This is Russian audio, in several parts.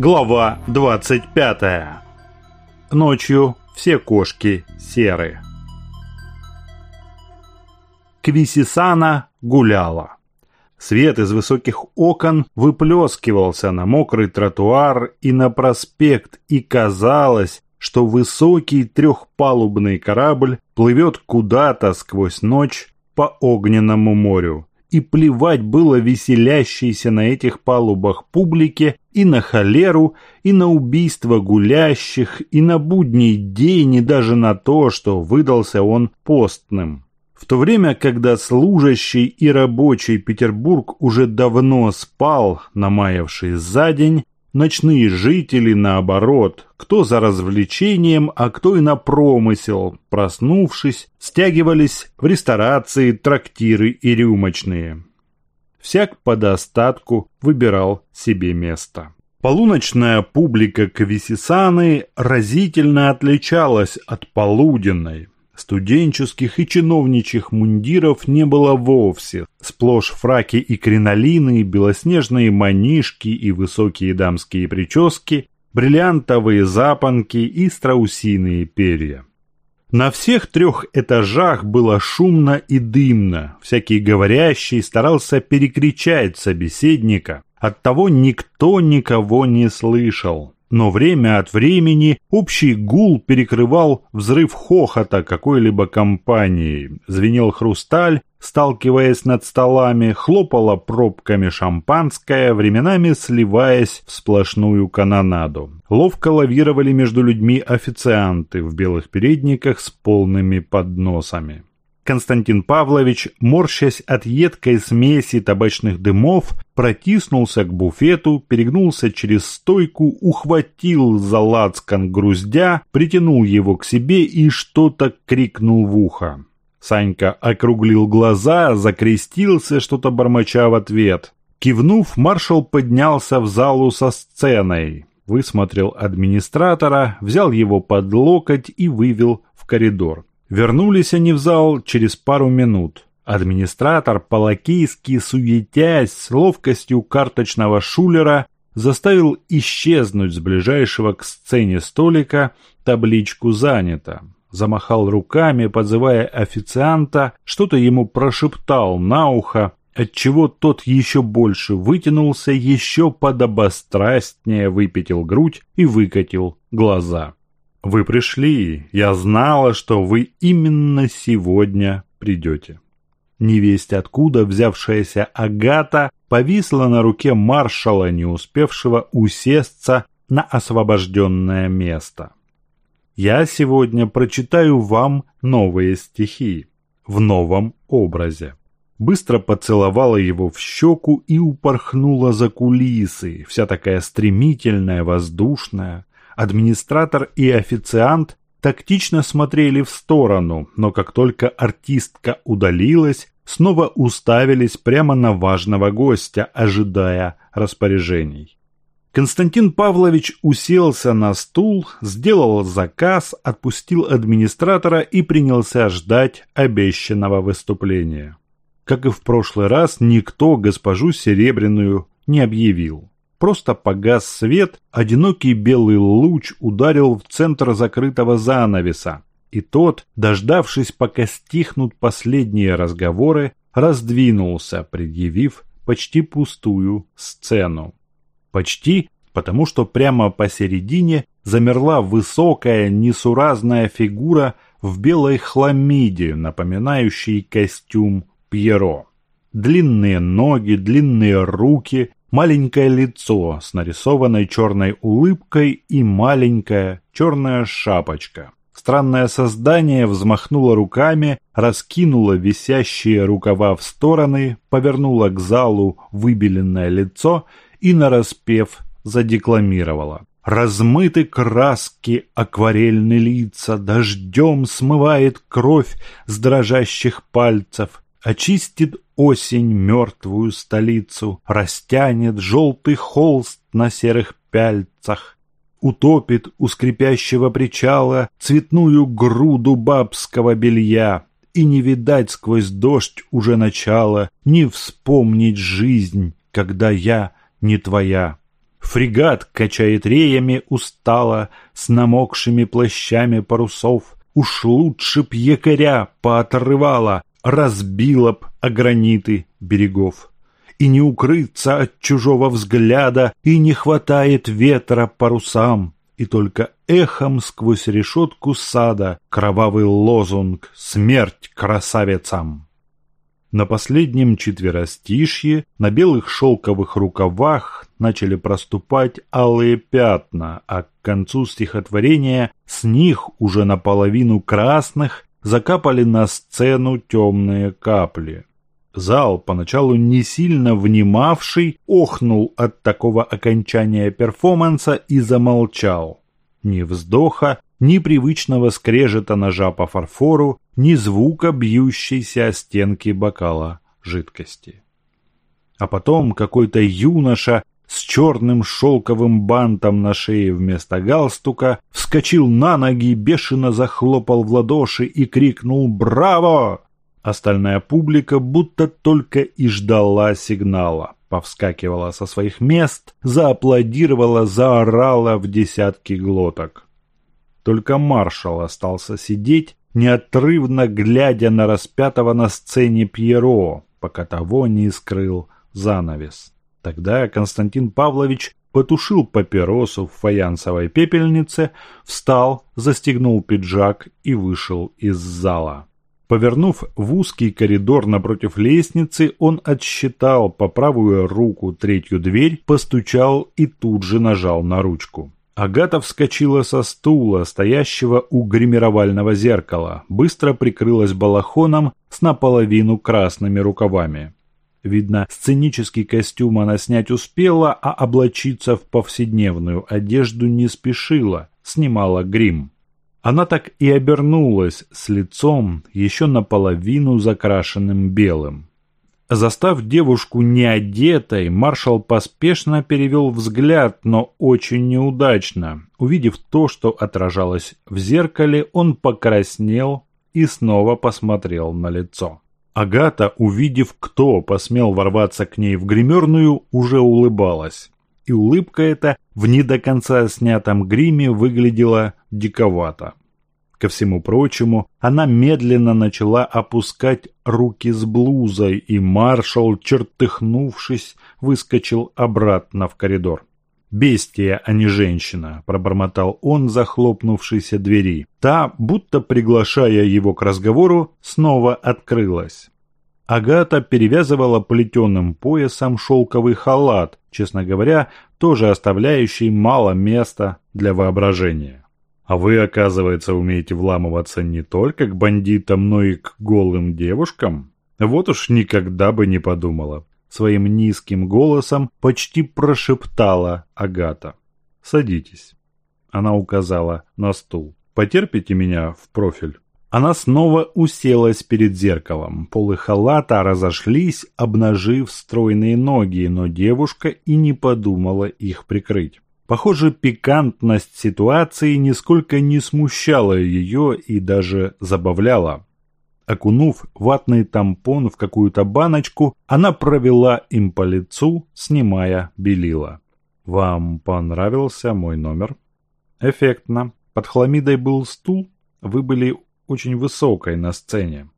Глава 25. Ночью все кошки серы. Квисисана гуляла. Свет из высоких окон выплескивался на мокрый тротуар и на проспект, и казалось, что высокий трехпалубный корабль плывет куда-то сквозь ночь по огненному морю и плевать было веселящейся на этих палубах публике и на холеру, и на убийство гулящих, и на будний день, и даже на то, что выдался он постным. В то время, когда служащий и рабочий Петербург уже давно спал, намаявший за день, Ночные жители, наоборот, кто за развлечением, а кто и на промысел, проснувшись, стягивались в ресторации, трактиры и рюмочные. Всяк по достатку выбирал себе место. Полуночная публика Кависисаны разительно отличалась от полуденной. Студенческих и чиновничьих мундиров не было вовсе. Сплошь фраки и кринолины, белоснежные манишки и высокие дамские прически, бриллиантовые запонки и страусиные перья. На всех трех этажах было шумно и дымно. Всякий говорящий старался перекричать собеседника. Оттого никто никого не слышал но время от времени общий гул перекрывал взрыв хохота какой-либо компании. Звенел хрусталь, сталкиваясь над столами, хлопала пробками шампанское, временами сливаясь в сплошную канонаду. Ловко лавировали между людьми официанты в белых передниках с полными подносами. Константин Павлович, морщась от едкой смеси табачных дымов, протиснулся к буфету, перегнулся через стойку, ухватил за лацкан груздя, притянул его к себе и что-то крикнул в ухо. Санька округлил глаза, закрестился, что-то бормоча в ответ. Кивнув, маршал поднялся в залу со сценой, высмотрел администратора, взял его под локоть и вывел в коридор. Вернулись они в зал через пару минут. Администратор, по-лакейски суетясь с ловкостью карточного шулера, заставил исчезнуть с ближайшего к сцене столика табличку «Занято». Замахал руками, подзывая официанта, что-то ему прошептал на ухо, отчего тот еще больше вытянулся, еще подобострастнее выпятил грудь и выкатил глаза. «Вы пришли. Я знала, что вы именно сегодня придете». Невесть откуда взявшаяся Агата повисла на руке маршала, не успевшего усесться на освобожденное место. «Я сегодня прочитаю вам новые стихи в новом образе». Быстро поцеловала его в щеку и упорхнула за кулисы, вся такая стремительная, воздушная, Администратор и официант тактично смотрели в сторону, но как только артистка удалилась, снова уставились прямо на важного гостя, ожидая распоряжений. Константин Павлович уселся на стул, сделал заказ, отпустил администратора и принялся ждать обещанного выступления. Как и в прошлый раз, никто госпожу Серебряную не объявил. Просто погас свет, одинокий белый луч ударил в центр закрытого занавеса, и тот, дождавшись, пока стихнут последние разговоры, раздвинулся, предъявив почти пустую сцену. Почти, потому что прямо посередине замерла высокая несуразная фигура в белой хламиде, напоминающей костюм Пьеро. Длинные ноги, длинные руки, маленькое лицо с нарисованной черной улыбкой и маленькая черная шапочка. Странное создание взмахнуло руками, раскинуло висящие рукава в стороны, повернуло к залу выбеленное лицо и, нараспев, задекламировало. Размыты краски акварельные лица, дождем смывает кровь с дрожащих пальцев, очистит осень мертвую столицу, растянет желтый холст на серых пяльцах, утопит у скрипящего причала цветную груду бабского белья, и не видать сквозь дождь уже начала, не вспомнить жизнь, когда я не твоя. Фрегат качает реями устало, с намокшими плащами парусов. Уж лучше б якоря поотрывала, разбила б о граниты берегов. И не укрыться от чужого взгляда, и не хватает ветра парусам, и только эхом сквозь решетку сада кровавый лозунг «Смерть красавицам!». На последнем четверостишье на белых шелковых рукавах начали проступать алые пятна, а к концу стихотворения с них уже наполовину красных закапали на сцену темные капли. Зал, поначалу не сильно внимавший, охнул от такого окончания перформанса и замолчал. Ни вздоха, ни привычного скрежета ножа по фарфору, ни звука бьющейся о стенки бокала жидкости. А потом какой-то юноша с черным шелковым бантом на шее вместо галстука вскочил на ноги, бешено захлопал в ладоши и крикнул «Браво!». Остальная публика будто только и ждала сигнала. Повскакивала со своих мест, зааплодировала, заорала в десятки глоток. Только маршал остался сидеть, неотрывно глядя на распятого на сцене Пьеро, пока того не скрыл занавес. Тогда Константин Павлович потушил папиросу в фаянсовой пепельнице, встал, застегнул пиджак и вышел из зала. Повернув в узкий коридор напротив лестницы, он отсчитал по правую руку третью дверь, постучал и тут же нажал на ручку. Агата вскочила со стула, стоящего у гримировального зеркала, быстро прикрылась балахоном с наполовину красными рукавами. Видно, сценический костюм она снять успела, а облачиться в повседневную одежду не спешила, снимала грим. Она так и обернулась с лицом, еще наполовину закрашенным белым. Застав девушку неодетой, маршал поспешно перевел взгляд, но очень неудачно. Увидев то, что отражалось в зеркале, он покраснел и снова посмотрел на лицо. Агата, увидев, кто посмел ворваться к ней в гримерную, уже улыбалась. И улыбка эта в не до конца снятом гриме выглядела диковато. Ко всему прочему, она медленно начала опускать руки с блузой, и маршал, чертыхнувшись, выскочил обратно в коридор. «Бестия, а не женщина», – пробормотал он, захлопнувшейся двери. Та, будто приглашая его к разговору, снова открылась. Агата перевязывала плетеным поясом шелковый халат, честно говоря, тоже оставляющий мало места для воображения. А вы, оказывается, умеете вламываться не только к бандитам, но и к голым девушкам? Вот уж никогда бы не подумала. Своим низким голосом почти прошептала Агата. «Садитесь». Она указала на стул. «Потерпите меня в профиль?» Она снова уселась перед зеркалом. Полы халата разошлись, обнажив стройные ноги, но девушка и не подумала их прикрыть. Похоже, пикантность ситуации нисколько не смущала ее и даже забавляла. Окунув ватный тампон в какую-то баночку, она провела им по лицу, снимая белила. «Вам понравился мой номер?» «Эффектно. Под хламидой был стул. Вы были очень высокой на сцене».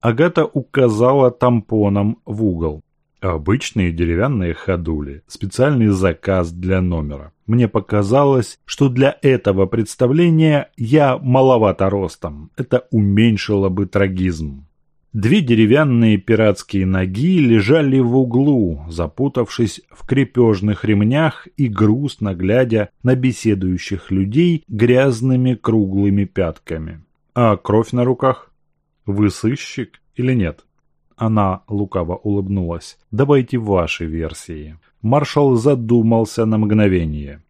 Агата указала тампоном в угол. Обычные деревянные ходули, специальный заказ для номера. Мне показалось, что для этого представления я маловато ростом. Это уменьшило бы трагизм. Две деревянные пиратские ноги лежали в углу, запутавшись в крепежных ремнях и грустно глядя на беседующих людей грязными круглыми пятками. А кровь на руках? Вы сыщик или нет? Она лукаво улыбнулась. «Давайте ваши версии». Маршал задумался на мгновение.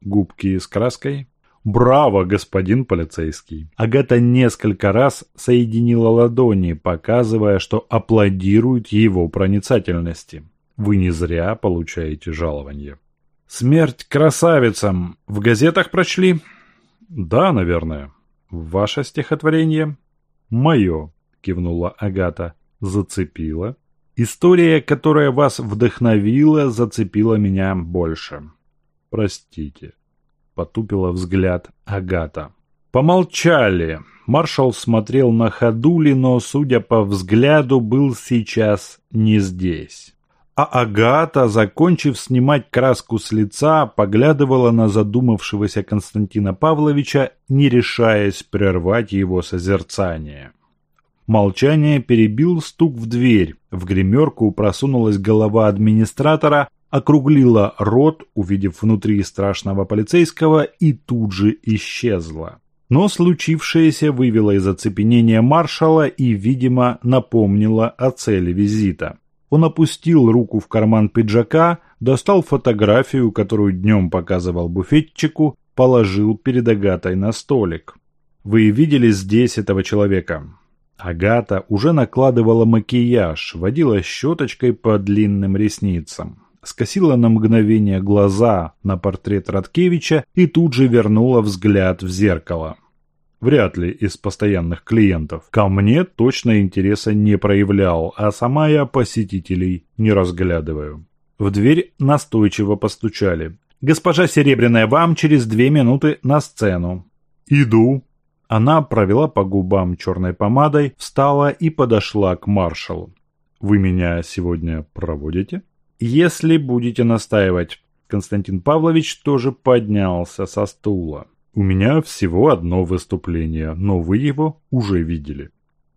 «Губки с краской?» «Браво, господин полицейский!» Агата несколько раз соединила ладони, показывая, что аплодирует его проницательности. «Вы не зря получаете жалование». «Смерть красавицам! В газетах прочли?» «Да, наверное». «Ваше стихотворение?» «Мое», — кивнула Агата зацепила. История, которая вас вдохновила, зацепила меня больше. простите», — потупила взгляд Агата. Помолчали. Маршал смотрел на ходули, но, судя по взгляду, был сейчас не здесь. А Агата, закончив снимать краску с лица, поглядывала на задумавшегося Константина Павловича, не решаясь прервать его созерцание. Молчание перебил стук в дверь. В гримерку просунулась голова администратора, округлила рот, увидев внутри страшного полицейского, и тут же исчезла. Но случившееся вывело из оцепенения маршала и, видимо, напомнило о цели визита. Он опустил руку в карман пиджака, достал фотографию, которую днем показывал буфетчику, положил перед Агатой на столик. «Вы видели здесь этого человека?» Агата уже накладывала макияж, водила щеточкой по длинным ресницам. Скосила на мгновение глаза на портрет Радкевича и тут же вернула взгляд в зеркало. Вряд ли из постоянных клиентов. Ко мне точно интереса не проявлял, а сама я посетителей не разглядываю. В дверь настойчиво постучали. «Госпожа Серебряная, вам через две минуты на сцену». «Иду», она провела по губам черной помадой, встала и подошла к маршалу. «Вы меня сегодня проводите?» «Если будете настаивать». Константин Павлович тоже поднялся со стула. «У меня всего одно выступление, но вы его уже видели.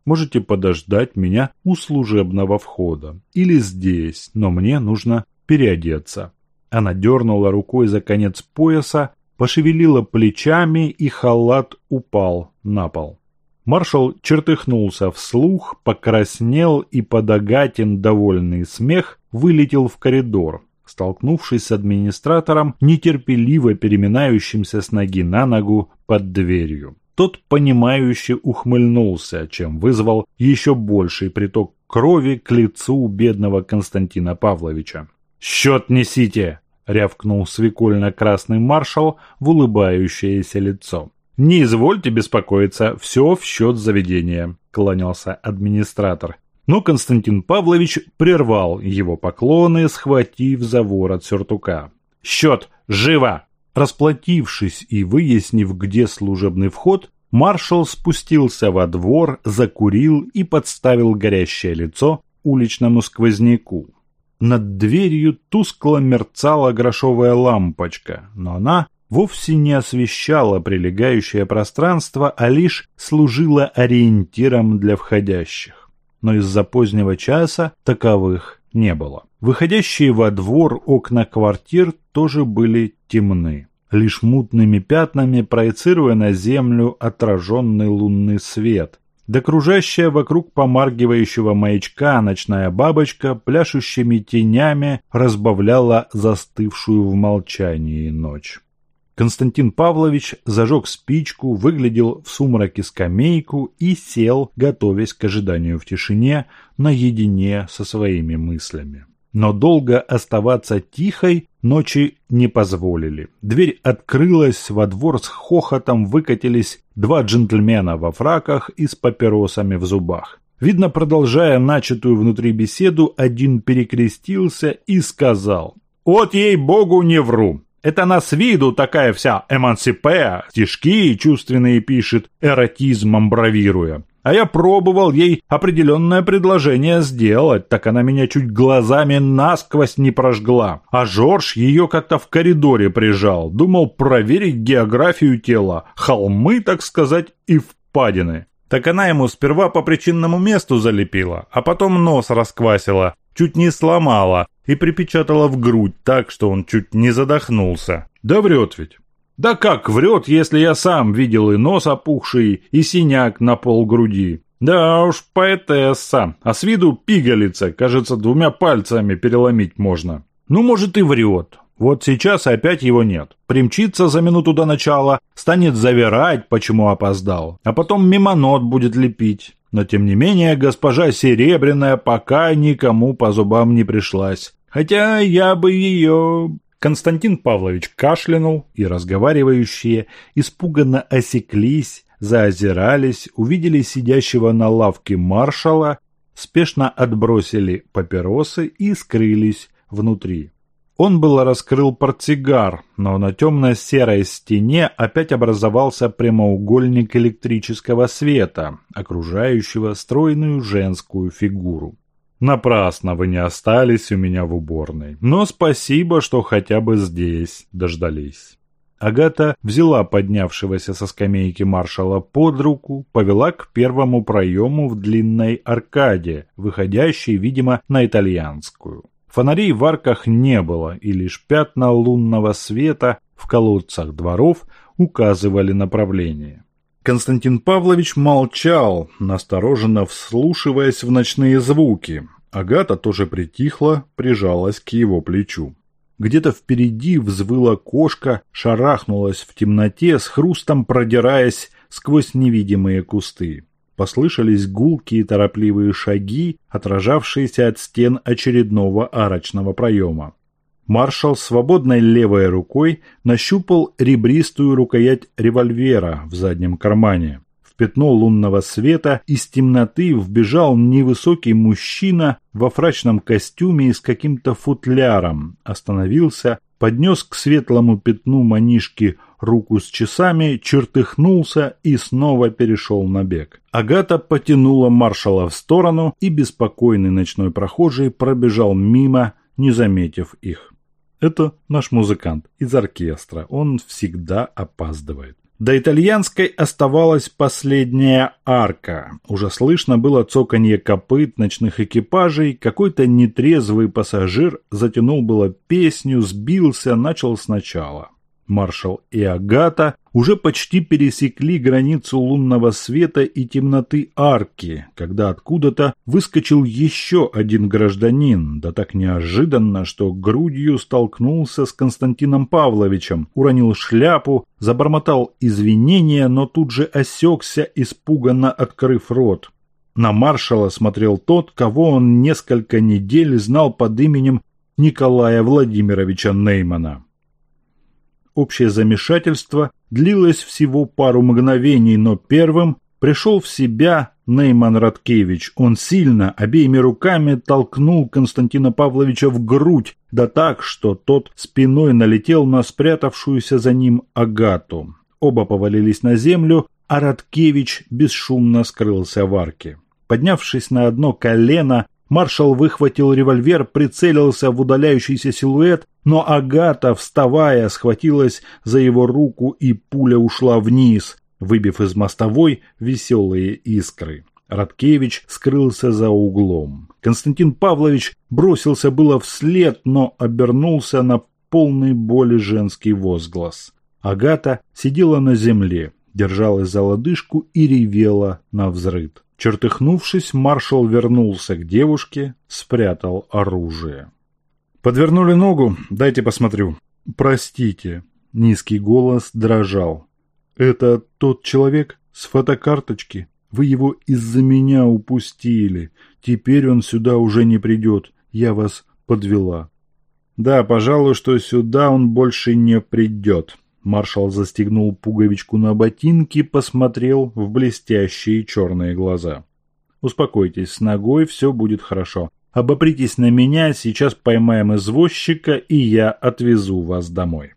Можете подождать меня у служебного входа. Или здесь, но мне нужно переодеться». Она дернула рукой за конец пояса, пошевелила плечами, и халат упал на пол. Маршал чертыхнулся вслух, покраснел и под Агатин довольный смех вылетел в коридор, столкнувшись с администратором, нетерпеливо переминающимся с ноги на ногу под дверью. Тот, понимающе ухмыльнулся, чем вызвал еще больший приток крови к лицу бедного Константина Павловича. «Счет несите!» Рявкнул свекольно-красный маршал в улыбающееся лицо. «Не извольте беспокоиться, все в счет заведения», – кланялся администратор. Но Константин Павлович прервал его поклоны, схватив за ворот сюртука. «Счет! Живо!» Расплатившись и выяснив, где служебный вход, маршал спустился во двор, закурил и подставил горящее лицо уличному сквозняку. Над дверью тускло мерцала грошовая лампочка, но она вовсе не освещала прилегающее пространство, а лишь служила ориентиром для входящих. Но из-за позднего часа таковых не было. Выходящие во двор окна квартир тоже были темны, лишь мутными пятнами проецируя на землю отраженный лунный свет, да кружащая вокруг помаргивающего маячка ночная бабочка пляшущими тенями разбавляла застывшую в молчании ночь. Константин Павлович зажег спичку, выглядел в сумраке скамейку и сел, готовясь к ожиданию в тишине, наедине со своими мыслями. Но долго оставаться тихой ночи не позволили. Дверь открылась, во двор с хохотом выкатились два джентльмена во фраках и с папиросами в зубах. Видно, продолжая начатую внутри беседу, один перекрестился и сказал «Вот ей-богу не вру, это она с виду такая вся эмансипе, стишки чувственные пишет, эротизмом бравируя. А я пробовал ей определенное предложение сделать, так она меня чуть глазами насквозь не прожгла. А Жорж ее как-то в коридоре прижал, думал проверить географию тела, холмы, так сказать, и впадины. Так она ему сперва по причинному месту залепила, а потом нос расквасила, чуть не сломала и припечатала в грудь так, что он чуть не задохнулся. Да врет ведь. Да как врет, если я сам видел и нос опухший, и синяк на пол груди. Да уж, поэтесса, а с виду пигалица, кажется, двумя пальцами переломить можно. Ну, может, и врет. Вот сейчас опять его нет. Примчится за минуту до начала, станет завирать, почему опоздал, а потом мимонот будет лепить. Но тем не менее, госпожа Серебряная пока никому по зубам не пришлась. Хотя я бы ее Константин Павлович кашлянул, и разговаривающие испуганно осеклись, заозирались, увидели сидящего на лавке маршала, спешно отбросили папиросы и скрылись внутри. Он было раскрыл портсигар, но на темно-серой стене опять образовался прямоугольник электрического света, окружающего стройную женскую фигуру. Напрасно вы не остались у меня в уборной, но спасибо, что хотя бы здесь дождались. Агата взяла поднявшегося со скамейки маршала под руку, повела к первому проему в длинной аркаде, выходящей, видимо, на итальянскую. Фонарей в арках не было, и лишь пятна лунного света в колодцах дворов указывали направление. Константин Павлович молчал, настороженно вслушиваясь в ночные звуки. Агата тоже притихла, прижалась к его плечу. Где-то впереди взвыла кошка, шарахнулась в темноте, с хрустом продираясь сквозь невидимые кусты. Послышались гулкие торопливые шаги, отражавшиеся от стен очередного арочного проема. Маршал свободной левой рукой нащупал ребристую рукоять револьвера в заднем кармане пятно лунного света из темноты вбежал невысокий мужчина во фрачном костюме и с каким-то футляром, остановился, поднес к светлому пятну манишки руку с часами, чертыхнулся и снова перешел на бег. Агата потянула маршала в сторону, и беспокойный ночной прохожий пробежал мимо, не заметив их. Это наш музыкант из оркестра, он всегда опаздывает. До итальянской оставалась последняя арка. Уже слышно было цоканье копыт ночных экипажей. Какой-то нетрезвый пассажир затянул было песню, сбился, начал сначала. Маршал и Агата уже почти пересекли границу лунного света и темноты арки, когда откуда-то выскочил еще один гражданин, да так неожиданно, что грудью столкнулся с Константином Павловичем, уронил шляпу, забормотал извинения, но тут же осекся, испуганно открыв рот. На маршала смотрел тот, кого он несколько недель знал под именем Николая Владимировича Неймана. Общее замешательство длилось всего пару мгновений, но первым пришел в себя Нейман Радкевич. Он сильно, обеими руками толкнул Константина Павловича в грудь, да так, что тот спиной налетел на спрятавшуюся за ним Агату. Оба повалились на землю, а Радкевич бесшумно скрылся в арке. Поднявшись на одно колено, Маршал выхватил револьвер, прицелился в удаляющийся силуэт, но Агата, вставая, схватилась за его руку, и пуля ушла вниз, выбив из мостовой веселые искры. Радкевич скрылся за углом. Константин Павлович бросился было вслед, но обернулся на полный боли женский возглас. Агата сидела на земле, держалась за лодыжку и ревела на взрыд. Чертыхнувшись, маршал вернулся к девушке, спрятал оружие. «Подвернули ногу? Дайте посмотрю». «Простите». Низкий голос дрожал. «Это тот человек с фотокарточки? Вы его из-за меня упустили. Теперь он сюда уже не придет. Я вас подвела». «Да, пожалуй, что сюда он больше не придет». Маршал застегнул пуговичку на ботинке, посмотрел в блестящие черные глаза. «Успокойтесь, с ногой все будет хорошо. Обопритесь на меня, сейчас поймаем извозчика, и я отвезу вас домой».